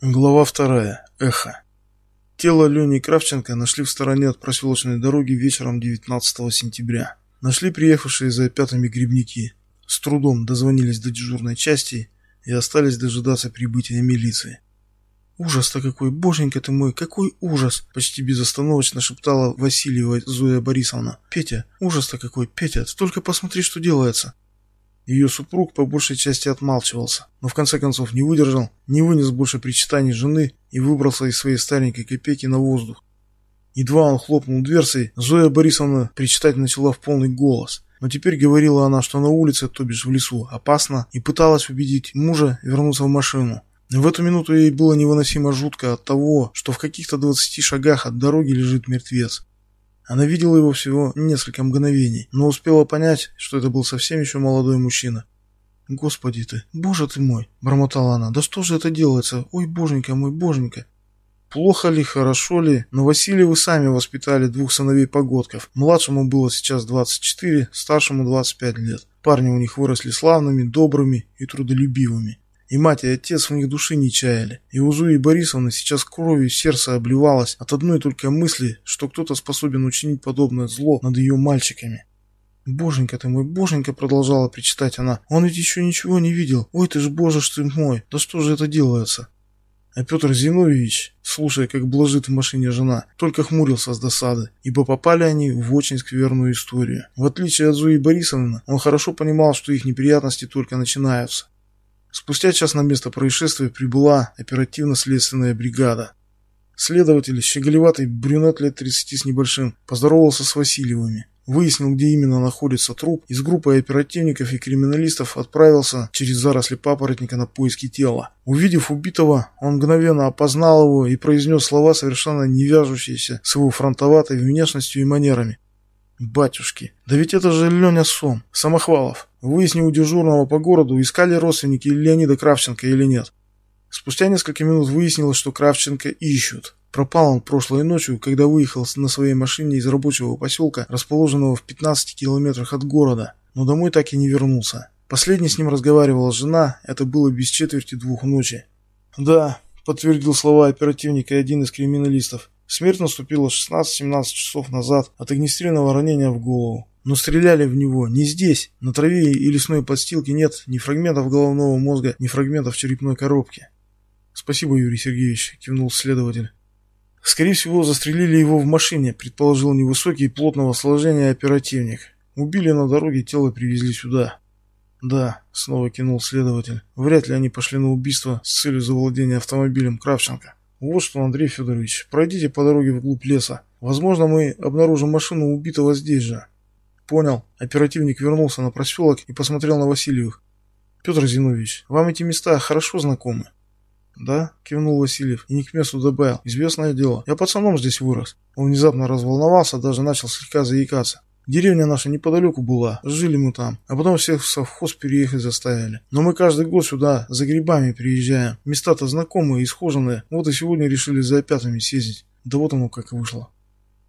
Глава вторая. Эхо. Тело Лени Кравченко нашли в стороне от проселочной дороги вечером 19 сентября. Нашли приехавшие за пятыми грибники. С трудом дозвонились до дежурной части и остались дожидаться прибытия милиции. «Ужас-то какой! Боженька ты мой, какой ужас!» Почти безостановочно шептала Васильева Зоя Борисовна. «Петя, ужас-то какой! Петя, ты только посмотри, что делается!» Ее супруг по большей части отмалчивался, но в конце концов не выдержал, не вынес больше причитаний жены и выбрался из своей старенькой копейки на воздух. Едва он хлопнул дверцей, Зоя Борисовна причитать начала в полный голос. Но теперь говорила она, что на улице, то бишь в лесу, опасно, и пыталась убедить мужа вернуться в машину. В эту минуту ей было невыносимо жутко от того, что в каких-то двадцати шагах от дороги лежит мертвец. Она видела его всего несколько мгновений, но успела понять, что это был совсем еще молодой мужчина. «Господи ты, боже ты мой!» – бормотала она. «Да что же это делается? Ой, боженька мой, боженька!» Плохо ли, хорошо ли, но Васильевы сами воспитали двух сыновей-погодков. Младшему было сейчас 24, старшему 25 лет. Парни у них выросли славными, добрыми и трудолюбивыми. И мать, и отец в них души не чаяли. И у Зуи Борисовны сейчас кровью сердце обливалось от одной только мысли, что кто-то способен учинить подобное зло над ее мальчиками. «Боженька ты мой, боженька!» продолжала причитать она. «Он ведь еще ничего не видел. Ой ты ж, боже ж ты мой! Да что же это делается?» А Петр Зиновьевич, слушая, как блажит в машине жена, только хмурился с досады, ибо попали они в очень скверную историю. В отличие от Зои Борисовны, он хорошо понимал, что их неприятности только начинаются. Спустя час на место происшествия прибыла оперативно-следственная бригада. Следователь, щеголеватый брюнет лет 30 с небольшим, поздоровался с Васильевыми. Выяснил, где именно находится труп, и с группой оперативников и криминалистов отправился через заросли папоротника на поиски тела. Увидев убитого, он мгновенно опознал его и произнес слова, совершенно не вяжущиеся с его фронтоватой внешностью и манерами. Батюшки, да ведь это же Леня Сом, Самохвалов. Выясни у дежурного по городу, искали родственники Леонида Кравченко или нет. Спустя несколько минут выяснилось, что Кравченко ищут. Пропал он прошлой ночью, когда выехал на своей машине из рабочего поселка, расположенного в 15 километрах от города, но домой так и не вернулся. Последний с ним разговаривала жена, это было без четверти двух ночи. «Да», — подтвердил слова оперативника один из криминалистов, Смерть наступила 16-17 часов назад от огнестрельного ранения в голову. Но стреляли в него не здесь. На траве и лесной подстилке нет ни фрагментов головного мозга, ни фрагментов черепной коробки. «Спасибо, Юрий Сергеевич», — кивнул следователь. «Скорее всего, застрелили его в машине», — предположил невысокий плотного сложения оперативник. «Убили на дороге, тело привезли сюда». «Да», — снова кинул следователь. «Вряд ли они пошли на убийство с целью завладения автомобилем Кравченко». Вот что, Андрей Федорович, пройдите по дороге вглубь леса. Возможно, мы обнаружим машину убитого здесь же. Понял. Оперативник вернулся на проселок и посмотрел на Васильевых. Петр Зиновьевич, вам эти места хорошо знакомы? Да, кивнул Васильев и не к месту добавил. Известное дело. Я пацаном здесь вырос. Он внезапно разволновался, даже начал слегка заикаться. Деревня наша неподалеку была, жили мы там, а потом всех в совхоз переехать заставили. Но мы каждый год сюда за грибами приезжаем. Места-то знакомые и схоженные. Вот и сегодня решили за опятами съездить. Да вот оно как вышло.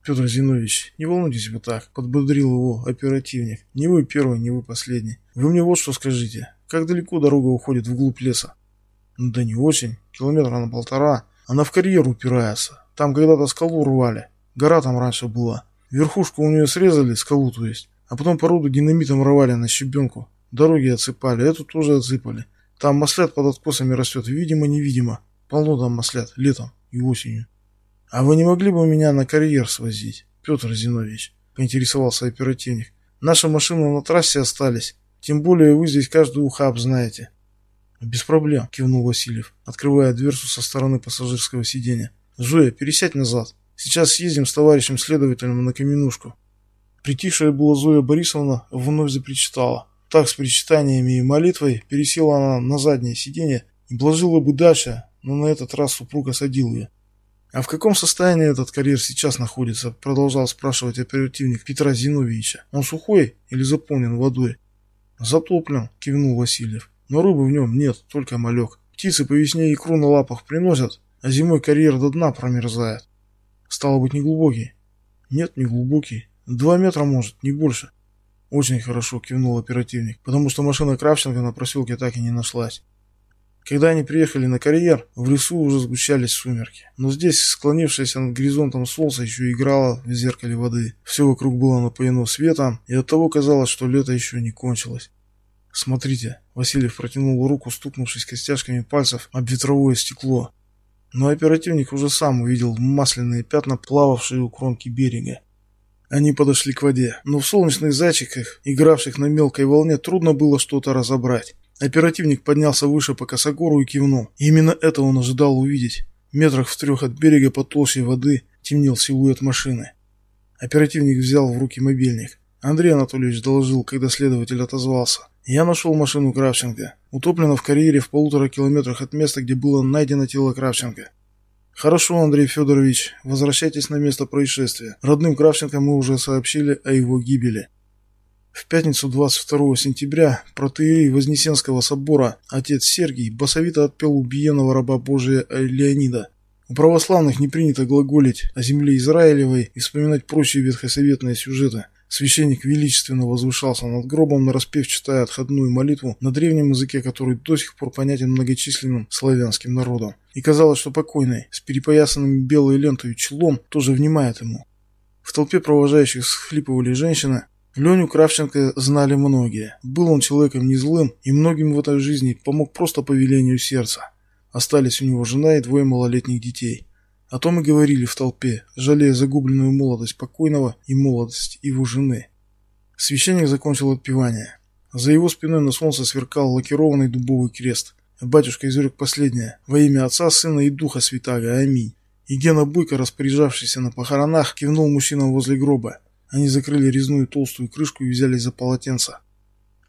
Петр Зинович, не волнуйтесь вы так, подбодрил его оперативник. Не вы первый, не вы последний. Вы мне вот что скажите. Как далеко дорога уходит вглубь леса? Да не очень, километра на полтора. Она в карьер упирается. Там когда-то скалу рвали. Гора там раньше была. Верхушку у нее срезали, скалу то есть, а потом породу динамитом рвали на щебенку. Дороги отсыпали, эту тоже отсыпали. Там маслят под откосами растет, видимо-невидимо. Полно там маслят, летом и осенью. А вы не могли бы меня на карьер свозить, Петр Зинович? Поинтересовался оперативник. Наши машины на трассе остались. Тем более вы здесь каждый ухаб знаете. Без проблем, кивнул Васильев, открывая дверцу со стороны пассажирского сиденья. Зоя, пересядь назад. Сейчас съездим с товарищем следователем на каменушку. Притихшая была Зоя Борисовна вновь запричитала. Так, с причитаниями и молитвой, пересела она на заднее сиденье и блажила бы дальше, но на этот раз супруг осадил ее. «А в каком состоянии этот карьер сейчас находится?» — продолжал спрашивать оперативник Петра Зиновьевича. «Он сухой или заполнен водой?» «Затоплен», — кивнул Васильев. «Но рыбы в нем нет, только малек. Птицы по весне икру на лапах приносят, а зимой карьер до дна промерзает. Стало быть, не глубокий? Нет, не глубокий. Два метра, может, не больше. Очень хорошо, кивнул оперативник, потому что машина Кравченко на проселке так и не нашлась. Когда они приехали на карьер, в лесу уже сгущались сумерки. Но здесь, склонившееся над горизонтом солнце, еще играло в зеркале воды. Все вокруг было напоено светом, и оттого казалось, что лето еще не кончилось. «Смотрите», — Васильев протянул руку, стукнувшись костяшками пальцев об ветровое стекло. Но оперативник уже сам увидел масляные пятна, плававшие у кромки берега. Они подошли к воде, но в солнечных зайчиках, игравших на мелкой волне, трудно было что-то разобрать. Оперативник поднялся выше по косогору и кивнул. Именно это он ожидал увидеть. Метрах в трех от берега по толще воды темнел силуэт машины. Оперативник взял в руки мобильник. Андрей Анатольевич доложил, когда следователь отозвался. Я нашел машину Кравченко. Утоплена в карьере в полутора километрах от места, где было найдено тело Кравченко. Хорошо, Андрей Федорович, возвращайтесь на место происшествия. Родным Кравченко мы уже сообщили о его гибели. В пятницу 22 сентября протеерей Вознесенского собора отец Сергий басовито отпел убиенного раба Божия Леонида. У православных не принято глаголить о земле Израилевой и вспоминать прочие ветхосоветные сюжеты. Священник величественно возвышался над гробом, нараспев читая отходную молитву на древнем языке, который до сих пор понятен многочисленным славянским народам. И казалось, что покойный, с перепоясанным белой лентой челом, тоже внимает ему. В толпе провожающих схлипывали женщины, Леню Кравченко знали многие. Был он человеком не злым, и многим в этой жизни помог просто по велению сердца. Остались у него жена и двое малолетних детей. О том и говорили в толпе, жалея загубленную молодость покойного и молодость его жены. Священник закончил отпевание. За его спиной на солнце сверкал лакированный дубовый крест. Батюшка изрек последнее. Во имя Отца, Сына и Духа Святаго. Аминь. И Гена Буйко, распоряжавшийся на похоронах, кивнул мужчинам возле гроба. Они закрыли резную толстую крышку и взялись за полотенца.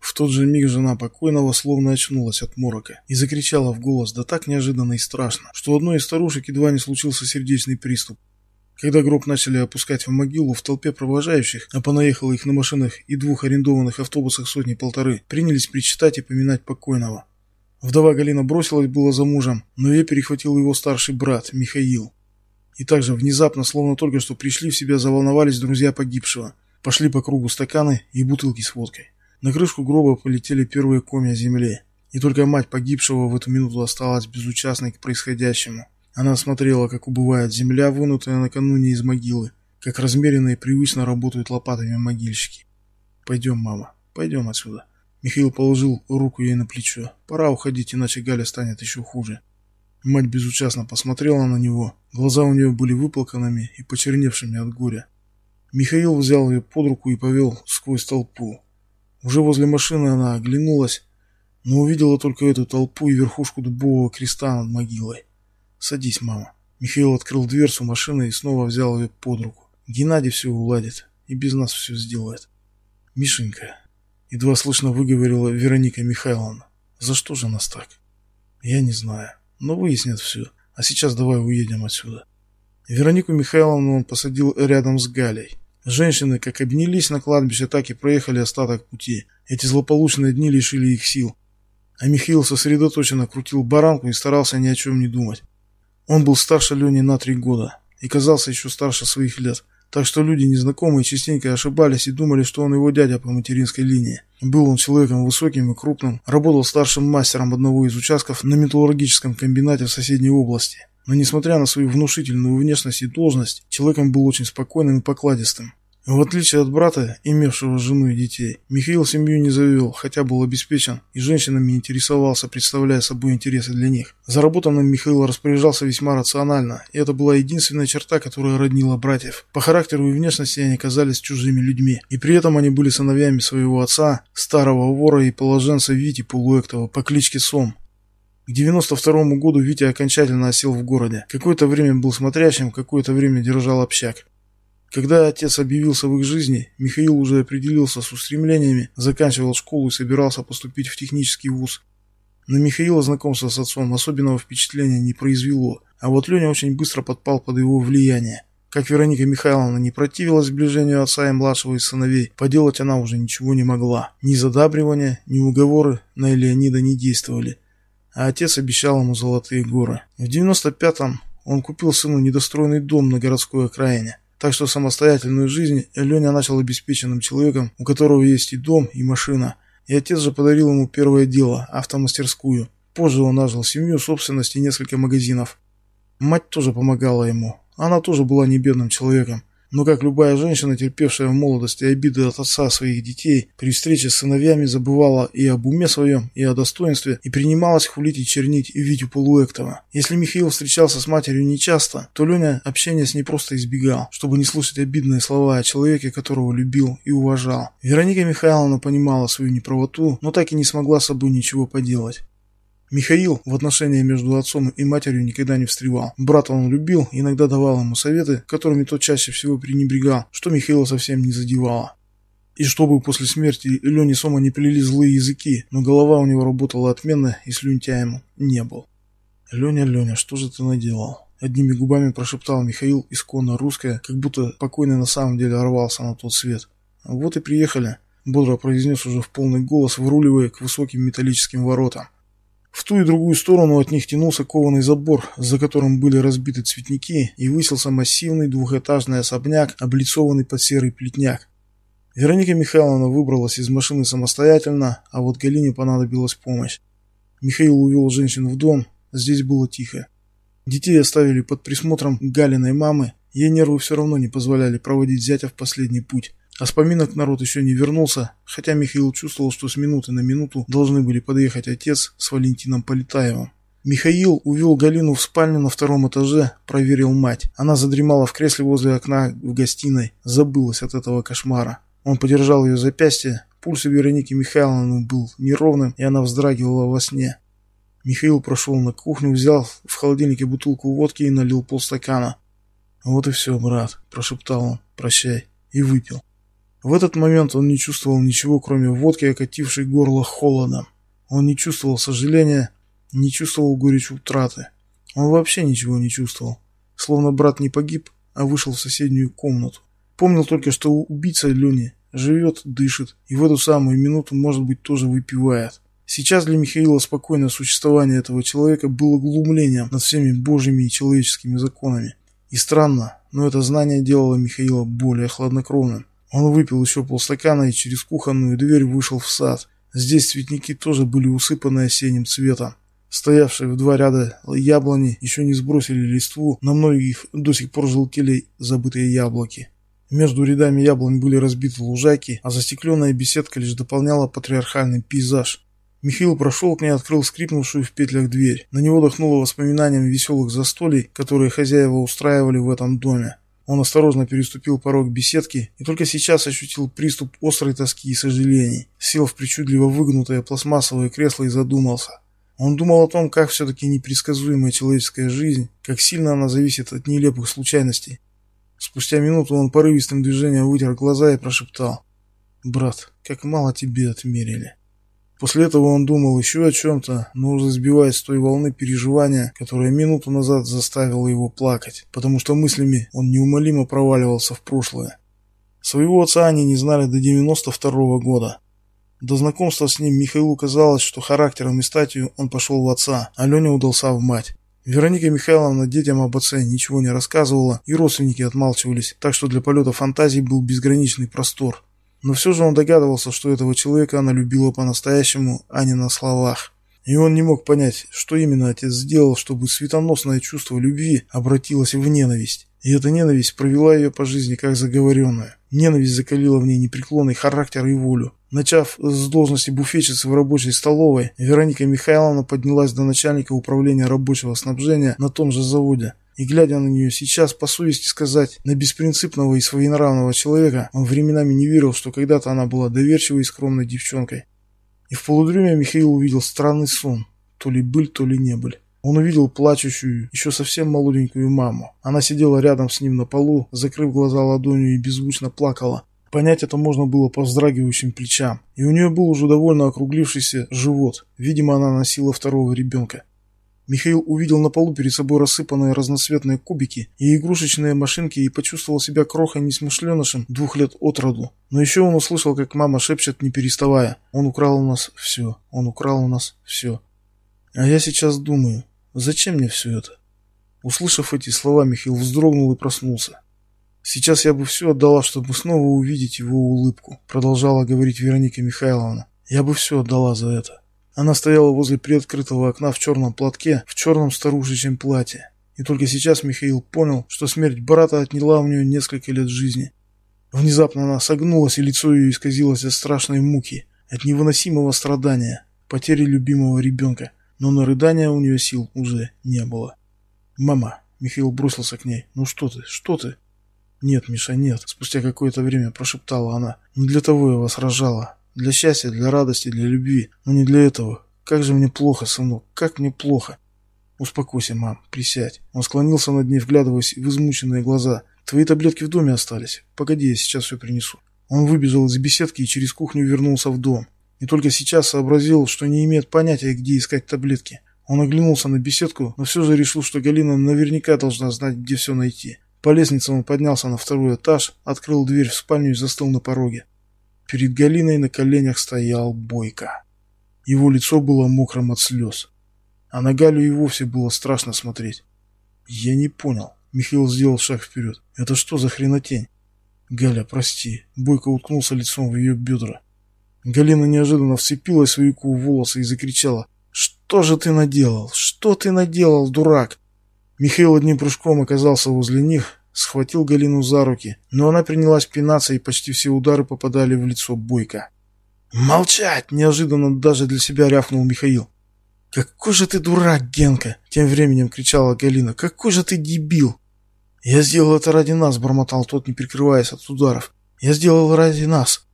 В тот же миг жена покойного словно очнулась от морока и закричала в голос, да так неожиданно и страшно, что у одной из старушек едва не случился сердечный приступ. Когда гроб начали опускать в могилу, в толпе провожающих, а понаехало их на машинах и двух арендованных автобусах сотни-полторы, принялись причитать и поминать покойного. Вдова Галина бросилась было за мужем, но ее перехватил его старший брат, Михаил. И также внезапно, словно только что пришли в себя, заволновались друзья погибшего. Пошли по кругу стаканы и бутылки с водкой. На крышку гроба полетели первые комья земли. И только мать погибшего в эту минуту осталась безучастной к происходящему. Она смотрела, как убывает земля, вынутая накануне из могилы, как размеренно и привычно работают лопатами могильщики. «Пойдем, мама, пойдем отсюда». Михаил положил руку ей на плечо. «Пора уходить, иначе Галя станет еще хуже». Мать безучастно посмотрела на него. Глаза у нее были выплаканными и почерневшими от горя. Михаил взял ее под руку и повел сквозь толпу. Уже возле машины она оглянулась, но увидела только эту толпу и верхушку дубового креста над могилой. «Садись, мама». Михаил открыл дверцу машины и снова взял ее под руку. «Геннадий все уладит и без нас все сделает». «Мишенька», — едва слышно выговорила Вероника Михайловна, — «за что же нас так?» «Я не знаю, но выяснят все. А сейчас давай уедем отсюда». Веронику Михайловну он посадил рядом с Галей. Женщины как обнялись на кладбище, так и проехали остаток пути. Эти злополучные дни лишили их сил. А Михаил сосредоточенно крутил баранку и старался ни о чем не думать. Он был старше Лени на три года и казался еще старше своих лет. Так что люди незнакомые частенько ошибались и думали, что он его дядя по материнской линии. Был он человеком высоким и крупным, работал старшим мастером одного из участков на металлургическом комбинате в соседней области. Но несмотря на свою внушительную внешность и должность, человеком был очень спокойным и покладистым. В отличие от брата, имевшего жену и детей, Михаил семью не завел, хотя был обеспечен и женщинами интересовался, представляя собой интересы для них. Заработанным Михаил распоряжался весьма рационально, и это была единственная черта, которая роднила братьев. По характеру и внешности они казались чужими людьми, и при этом они были сыновьями своего отца, старого вора и положенца Вити Полуэктова по кличке Сом. К 92 году Витя окончательно осел в городе. Какое-то время был смотрящим, какое-то время держал общак. Когда отец объявился в их жизни, Михаил уже определился с устремлениями, заканчивал школу и собирался поступить в технический вуз. На Михаила знакомство с отцом особенного впечатления не произвело, а вот Леня очень быстро подпал под его влияние. Как Вероника Михайловна не противилась сближению отца и младшего из сыновей, поделать она уже ничего не могла. Ни задабривания, ни уговоры на Леонида не действовали. А отец обещал ему золотые горы. В 95-м он купил сыну недостроенный дом на городской окраине. Так что самостоятельную жизнь Леня начал обеспеченным человеком, у которого есть и дом, и машина. И отец же подарил ему первое дело – автомастерскую. Позже он нажил семью, собственность и несколько магазинов. Мать тоже помогала ему. Она тоже была не бедным человеком. Но как любая женщина, терпевшая в молодости обиды от отца своих детей, при встрече с сыновьями забывала и об уме своем, и о достоинстве, и принималась хулить и чернить Витю Полуэктова. Если Михаил встречался с матерью нечасто, то Леня общение с ней просто избегал, чтобы не слушать обидные слова о человеке, которого любил и уважал. Вероника Михайловна понимала свою неправоту, но так и не смогла с собой ничего поделать. Михаил в отношения между отцом и матерью никогда не встревал. Брата он любил, иногда давал ему советы, которыми тот чаще всего пренебрегал, что Михаила совсем не задевало. И чтобы после смерти Лене Сома не плели злые языки, но голова у него работала отменно и слюнтяем не был. «Леня, Леня, что же ты наделал?» Одними губами прошептал Михаил исконно русское, как будто покойный на самом деле рвался на тот свет. «Вот и приехали», — бодро произнес уже в полный голос, выруливая к высоким металлическим воротам. В ту и другую сторону от них тянулся кованый забор, за которым были разбиты цветники, и высился массивный двухэтажный особняк, облицованный под серый плетняк. Вероника Михайловна выбралась из машины самостоятельно, а вот Галине понадобилась помощь. Михаил увел женщин в дом, здесь было тихо. Детей оставили под присмотром Галиной мамы, ей нервы все равно не позволяли проводить зятя в последний путь. А с поминок народ еще не вернулся, хотя Михаил чувствовал, что с минуты на минуту должны были подъехать отец с Валентином Полетаевым. Михаил увел Галину в спальню на втором этаже, проверил мать. Она задремала в кресле возле окна в гостиной, забылась от этого кошмара. Он подержал ее запястье, пульс Вероники Михайловны был неровным, и она вздрагивала во сне. Михаил прошел на кухню, взял в холодильнике бутылку водки и налил полстакана. «Вот и все, брат», – прошептал он, – «прощай», и выпил. В этот момент он не чувствовал ничего, кроме водки, окатившей горло холодом. Он не чувствовал сожаления, не чувствовал горечь утраты. Он вообще ничего не чувствовал. Словно брат не погиб, а вышел в соседнюю комнату. Помнил только, что убийца Лени живет, дышит, и в эту самую минуту, может быть, тоже выпивает. Сейчас для Михаила спокойное существование этого человека было глумлением над всеми божьими и человеческими законами. И странно, но это знание делало Михаила более хладнокровным. Он выпил еще полстакана и через кухонную дверь вышел в сад. Здесь цветники тоже были усыпаны осенним цветом. Стоявшие в два ряда яблони еще не сбросили листву, на многих до сих пор желтели забытые яблоки. Между рядами яблонь были разбиты лужайки, а застекленная беседка лишь дополняла патриархальный пейзаж. Михаил прошел к ней, открыл скрипнувшую в петлях дверь. На него дохнуло воспоминанием веселых застолий, которые хозяева устраивали в этом доме. Он осторожно переступил порог беседки и только сейчас ощутил приступ острой тоски и сожалений. Сел в причудливо выгнутое пластмассовое кресло и задумался. Он думал о том, как все-таки непредсказуемая человеческая жизнь, как сильно она зависит от нелепых случайностей. Спустя минуту он порывистым движением вытер глаза и прошептал. «Брат, как мало тебе отмерили». После этого он думал еще о чем-то, но уже сбиваясь с той волны переживания, которая минуту назад заставила его плакать, потому что мыслями он неумолимо проваливался в прошлое. Своего отца они не знали до 92 -го года. До знакомства с ним Михаилу казалось, что характером и статью он пошел в отца, а Леня удался в мать. Вероника Михайловна детям об отце ничего не рассказывала, и родственники отмалчивались, так что для полета фантазий был безграничный простор. Но все же он догадывался, что этого человека она любила по-настоящему, а не на словах. И он не мог понять, что именно отец сделал, чтобы светоносное чувство любви обратилось в ненависть. И эта ненависть провела ее по жизни как заговоренную. Ненависть закалила в ней непреклонный характер и волю. Начав с должности буфетчицы в рабочей столовой, Вероника Михайловна поднялась до начальника управления рабочего снабжения на том же заводе. И глядя на нее сейчас, по совести сказать, на беспринципного и своенравного человека, он временами не верил, что когда-то она была доверчивой и скромной девчонкой. И в полудреме Михаил увидел странный сон. То ли быль, то ли не быль. Он увидел плачущую, еще совсем молоденькую маму. Она сидела рядом с ним на полу, закрыв глаза ладонью и беззвучно плакала. Понять это можно было по вздрагивающим плечам. И у нее был уже довольно округлившийся живот. Видимо, она носила второго ребенка. Михаил увидел на полу перед собой рассыпанные разноцветные кубики и игрушечные машинки и почувствовал себя крохой несмышленышем двух лет от роду. Но еще он услышал, как мама шепчет, не переставая. «Он украл у нас все. Он украл у нас все». А я сейчас думаю, зачем мне все это? Услышав эти слова, Михаил вздрогнул и проснулся. «Сейчас я бы все отдала, чтобы снова увидеть его улыбку», продолжала говорить Вероника Михайловна. «Я бы все отдала за это». Она стояла возле приоткрытого окна в черном платке, в черном старушечьем платье. И только сейчас Михаил понял, что смерть брата отняла у нее несколько лет жизни. Внезапно она согнулась, и лицо ее исказилось от страшной муки, от невыносимого страдания, потери любимого ребенка. Но на рыдания у нее сил уже не было. «Мама!» — Михаил бросился к ней. «Ну что ты? Что ты?» «Нет, Миша, нет!» — спустя какое-то время прошептала она. «Не для того я вас рожала. Для счастья, для радости, для любви. Но не для этого. Как же мне плохо, сынок, как мне плохо!» «Успокойся, мам, присядь». Он склонился над ней, вглядываясь в измученные глаза. «Твои таблетки в доме остались. Погоди, я сейчас все принесу». Он выбежал из беседки и через кухню вернулся в дом. И только сейчас сообразил, что не имеет понятия, где искать таблетки. Он оглянулся на беседку, но все же решил, что Галина наверняка должна знать, где все найти. По лестнице он поднялся на второй этаж, открыл дверь в спальню и застыл на пороге. Перед Галиной на коленях стоял Бойко. Его лицо было мокрым от слез. А на Галю и вовсе было страшно смотреть. Я не понял. Михаил сделал шаг вперед. Это что за хренотень? Галя, прости. Бойко уткнулся лицом в ее бедра. Галина неожиданно вцепилась в Вику в волосы и закричала. «Что же ты наделал? Что ты наделал, дурак?» Михаил одним прыжком оказался возле них, схватил Галину за руки, но она принялась пинаться, и почти все удары попадали в лицо Бойко. «Молчать!» – неожиданно даже для себя рявкнул Михаил. «Какой же ты дурак, Генка!» – тем временем кричала Галина. «Какой же ты дебил!» «Я сделал это ради нас!» – бормотал тот, не прикрываясь от ударов. «Я сделал ради нас!»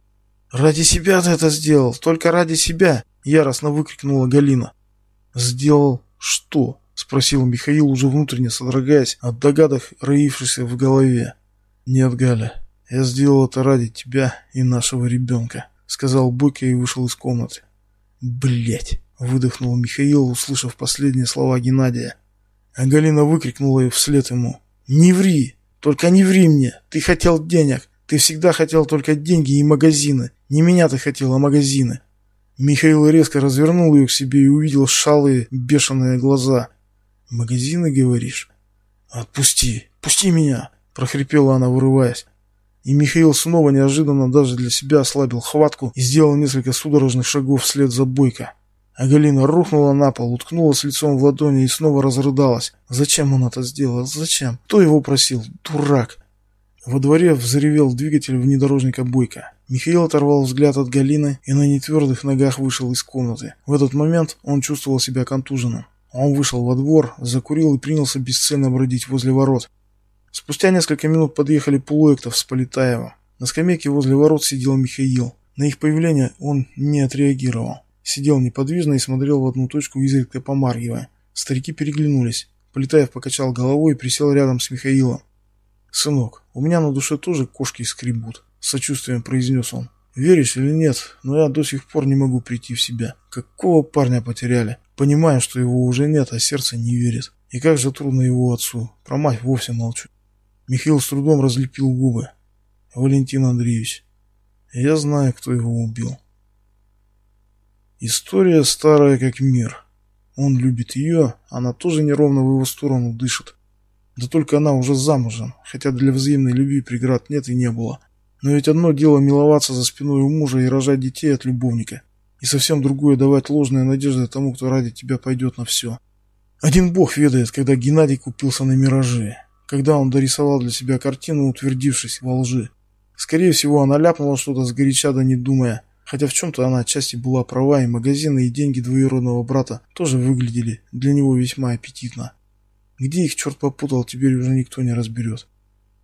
«Ради себя ты это сделал! Только ради себя!» – яростно выкрикнула Галина. «Сделал что?» – спросил Михаил, уже внутренне содрогаясь от догадок, роившихся в голове. «Нет, Галя, я сделал это ради тебя и нашего ребенка», – сказал Бойко и вышел из комнаты. Блять! выдохнул Михаил, услышав последние слова Геннадия. А Галина выкрикнула вслед ему. «Не ври! Только не ври мне! Ты хотел денег! Ты всегда хотел только деньги и магазины! Не меня ты хотел, а магазины!» Михаил резко развернул ее к себе и увидел шалые, бешеные глаза. «Магазины, говоришь?» «Отпусти! Пусти меня!» – прохрипела она, вырываясь. И Михаил снова неожиданно даже для себя ослабил хватку и сделал несколько судорожных шагов вслед за Бойко. А Галина рухнула на пол, уткнулась лицом в ладони и снова разрыдалась. Зачем он это сделал? Зачем? Кто его просил? Дурак! Во дворе взревел двигатель внедорожника Бойко. Михаил оторвал взгляд от Галины и на нетвердых ногах вышел из комнаты. В этот момент он чувствовал себя контуженным. Он вышел во двор, закурил и принялся бесцельно бродить возле ворот. Спустя несколько минут подъехали Пулуэктов с Полетаевым. На скамейке возле ворот сидел Михаил. На их появление он не отреагировал. Сидел неподвижно и смотрел в одну точку, изредка помаргивая. Старики переглянулись. Полетаев покачал головой и присел рядом с Михаилом. «Сынок, у меня на душе тоже кошки скребут», — сочувствием произнес он. «Веришь или нет, но я до сих пор не могу прийти в себя. Какого парня потеряли? Понимаю, что его уже нет, а сердце не верит. И как же трудно его отцу. Про мать вовсе молчу». Михаил с трудом разлепил губы. «Валентин Андреевич, я знаю, кто его убил». История старая как мир. Он любит ее, она тоже неровно в его сторону дышит. Да только она уже замужем, хотя для взаимной любви преград нет и не было. Но ведь одно дело миловаться за спиной у мужа и рожать детей от любовника, и совсем другое давать ложные надежды тому, кто ради тебя пойдет на все. Один бог ведает, когда Геннадий купился на миражи, когда он дорисовал для себя картину, утвердившись во лжи. Скорее всего, она ляпнула что-то сгоряча да не думая, Хотя в чем-то она отчасти была права, и магазины, и деньги двоюродного брата тоже выглядели для него весьма аппетитно. Где их черт попутал, теперь уже никто не разберет.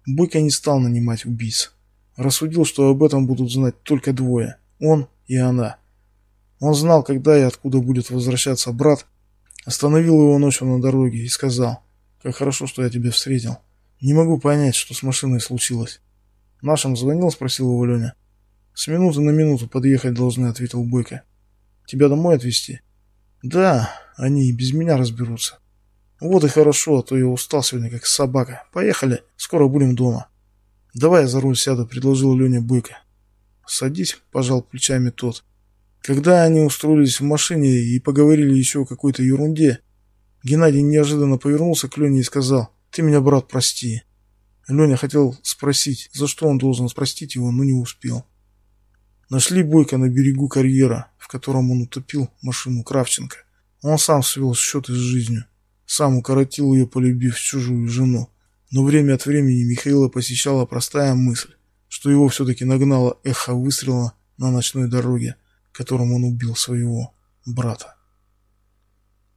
Бойко не стал нанимать убийц. Рассудил, что об этом будут знать только двое – он и она. Он знал, когда и откуда будет возвращаться брат, остановил его ночью на дороге и сказал, «Как хорошо, что я тебя встретил. Не могу понять, что с машиной случилось». «Нашим звонил?» – спросил его Леня. «С минуты на минуту подъехать должны», — ответил Бойко. «Тебя домой отвезти?» «Да, они и без меня разберутся». «Вот и хорошо, а то я устал сегодня, как собака. Поехали, скоро будем дома». «Давай я за руль сяду», — предложил Леня Бойко. «Садись», — пожал плечами тот. Когда они устроились в машине и поговорили еще о какой-то ерунде, Геннадий неожиданно повернулся к Лене и сказал, «Ты меня, брат, прости». Леня хотел спросить, за что он должен простить его, но не успел. Нашли Бойко на берегу карьера, в котором он утопил машину Кравченко. Он сам свел счеты с жизнью. Сам укоротил ее, полюбив чужую жену. Но время от времени Михаила посещала простая мысль, что его все-таки нагнало эхо выстрела на ночной дороге, которым он убил своего брата.